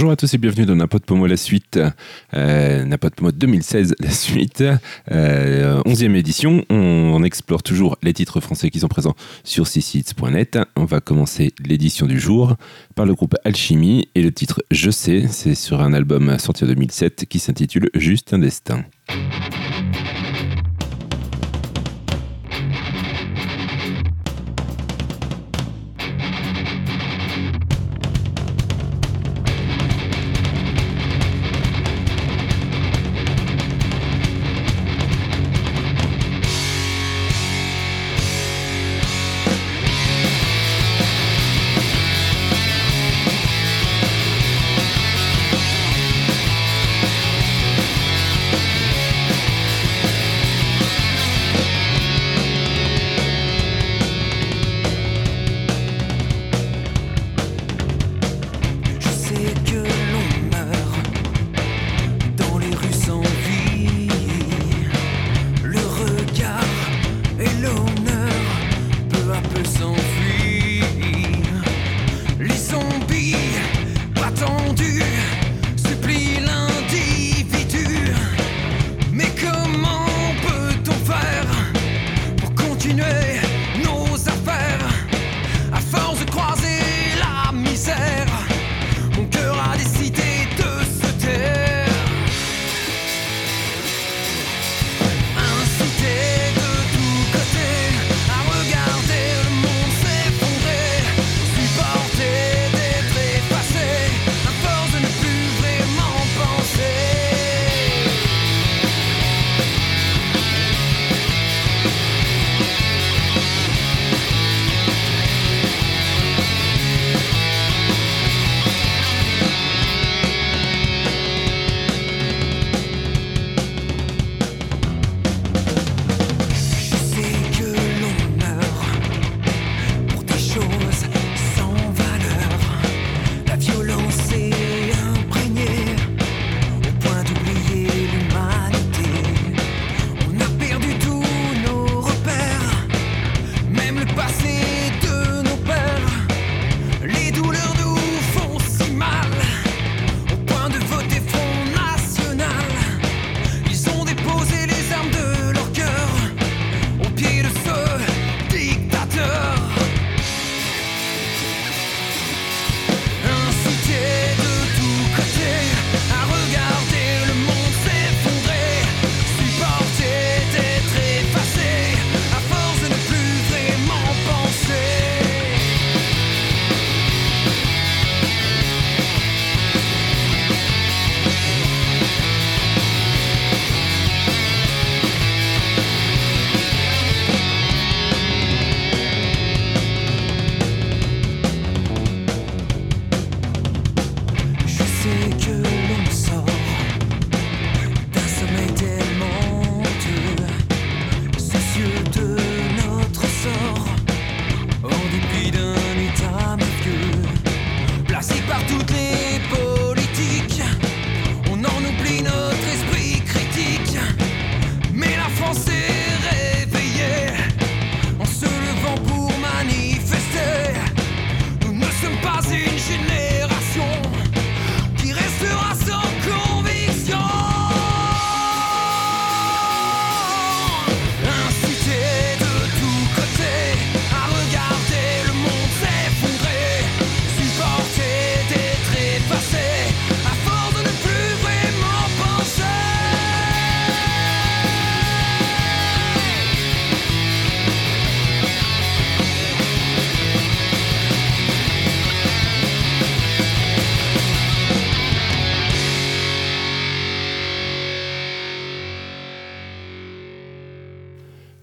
Bonjour à tous et bienvenue dans N'importe Pomo la suite, euh, Pomo 2016 la suite, euh, 11e édition. On, explore toujours les titres français qui sont présents sur csites.net. On va commencer l'édition du jour par le groupe Alchimie et le titre Je sais, c'est sur un album sorti en 2007 qui s'intitule Juste un destin.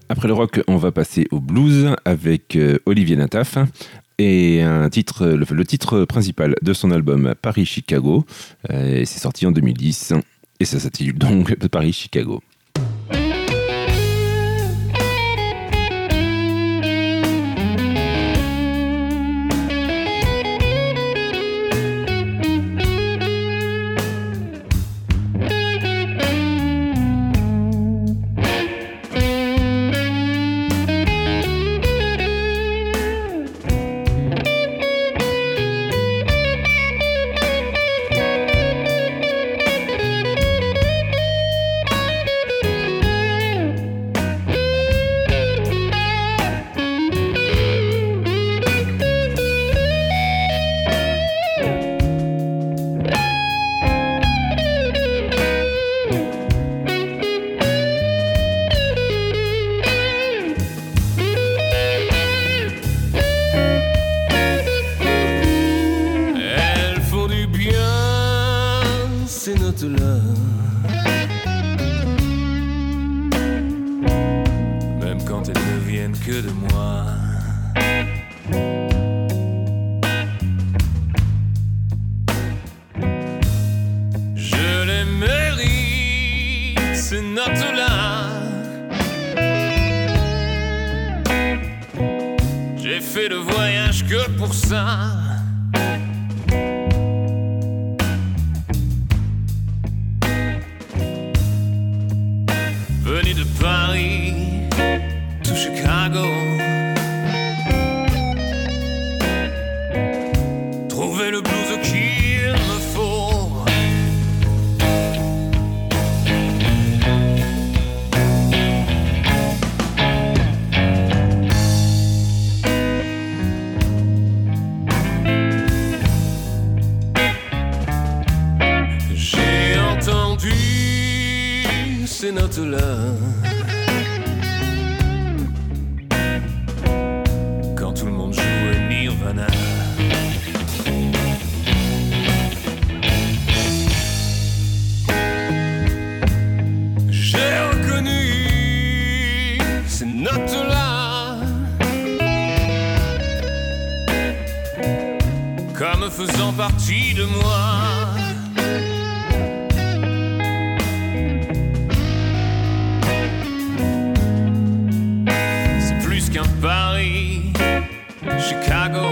Après le rock, on va passer au blues avec euh, Olivier Nataf et le, titre principal de son album Paris-Chicago. Euh, c'est sorti en 2010 et ça s'intitule donc Paris-Chicago. Notes-là. Même quand elles ne viennent que de moi. Je les mérite, ces notes-là. J'ai fait le voyage que pour ça. Trouver le blues qu'il me faut. J'ai entendu ces notes-là. Faisant partie de moi. C'est plus qu'un Paris, Chicago.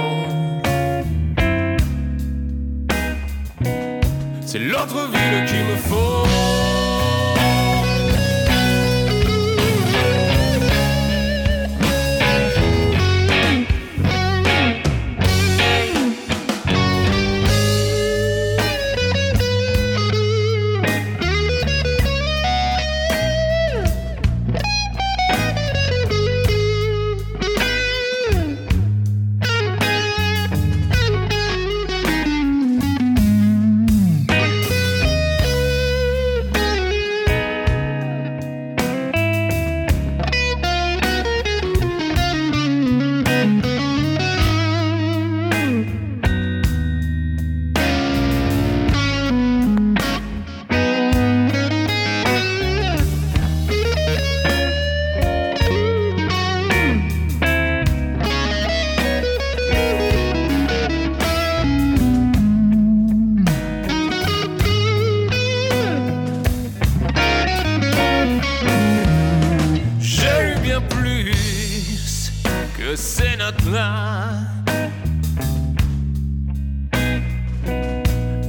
Que ces notes-là.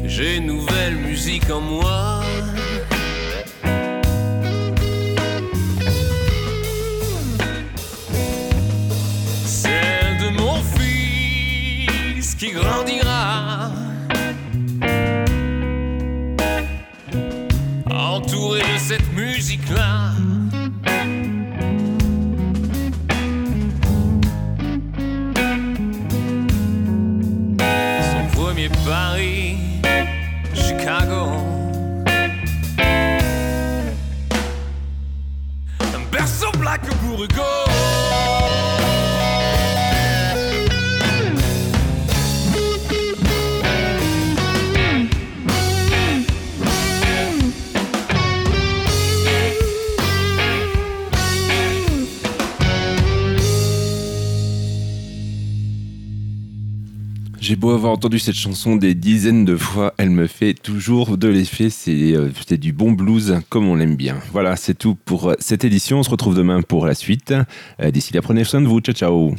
J'ai une nouvelle musique en moi. Celle de mon fils qui grandira. Entouré de cette musique-là. Pour Hugo. J'ai beau avoir entendu cette chanson des dizaines de fois, elle me fait toujours de l'effet. C'est euh, du bon blues comme on l'aime bien. Voilà, c'est tout pour euh, cette édition. On se retrouve demain pour la suite. Euh, D'ici là, prenez soin de vous. Ciao, ciao.